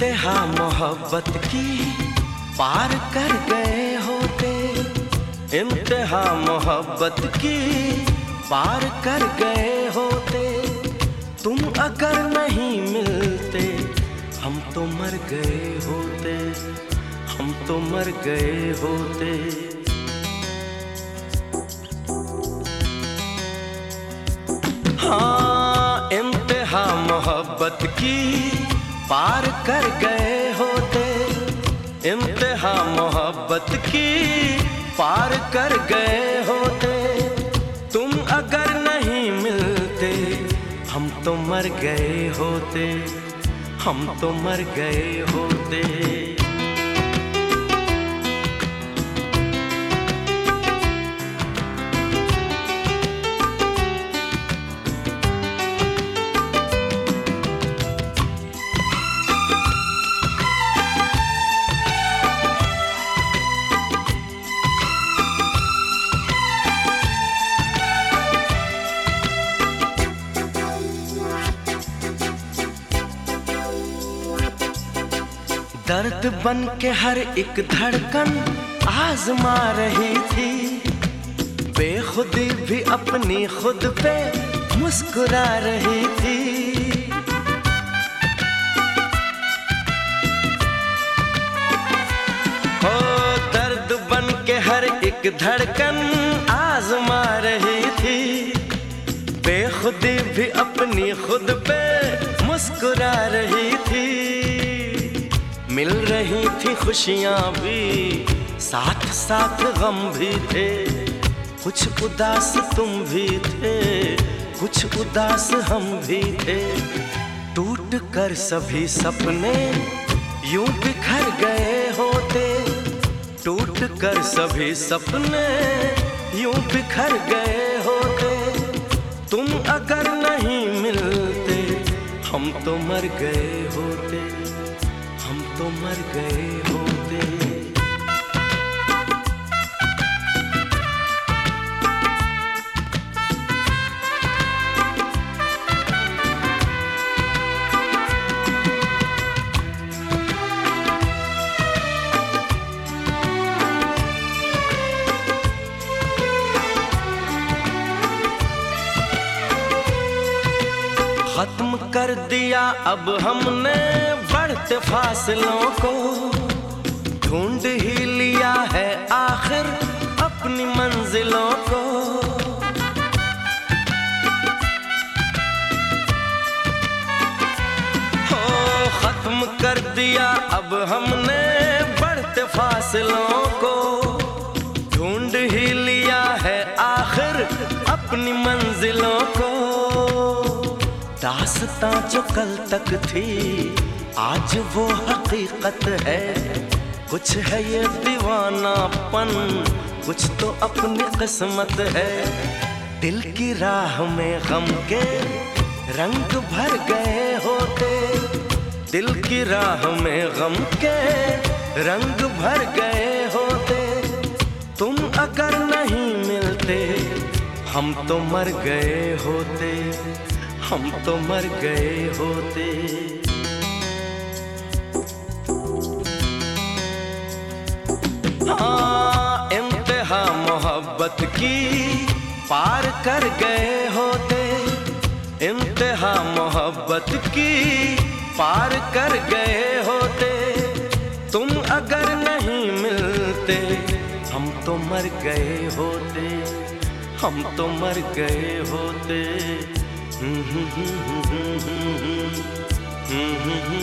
इंतहा मोहब्बत की। पार कर गए होते। इंतहा मोहब्बत की। पार कर गए होते। तुम अगर नहीं मिलते, हम तो मर गए होते। हम तो मर गए होते। हाँ इंतहा मोहब्बत की। पार कर गए होते। इंतहा मोहब्बत की पार कर गए होते। तुम अगर नहीं मिलते, हम तो मर गए होते। हम तो मर गए होते। दर्द बन के हर एक धड़कन आजमा रही थी। बेखुदी भी अपनी खुद पे मुस्कुरा रही थी। हो, दर्द बन के हर एक धड़कन आजमा रही थी। बेखुदी भी अपनी खुद पे मुस्कुरा रही थी। मिल रही थी खुशियाँ भी, साथ साथ गम भी थे। कुछ उदास तुम भी थे, कुछ उदास हम भी थे। टूट कर सभी सपने यूँ बिखर गए होते। टूट कर सभी सपने यूँ बिखर गए होते। तुम अगर नहीं मिलते, हम तो मर गए होते। तो मर गए होते। खत्म कर दिया अब हमने बढ़ते फासलों को। ढूंढ ही लिया है आखिर अपनी मंजिलों को। हो, खत्म कर दिया अब हमने बढ़ते फासलों को। ढूंढ ही लिया है आखिर अपनी मंजिलों को। दासता जो कल तक थी आज वो हकीकत है। कुछ है ये दीवानापन, कुछ तो अपनी किस्मत है। दिल की राह में गम के रंग भर गए होते। दिल की राह में गम के रंग भर गए होते। तुम अगर नहीं मिलते, हम तो मर गए होते। हम तो मर गए होते। की पार कर गए होते। इंतहा मोहब्बत की पार कर गए होते। तुम अगर नहीं मिलते, हम तो मर गए होते। हम तो मर गए होते। Mm-hmm.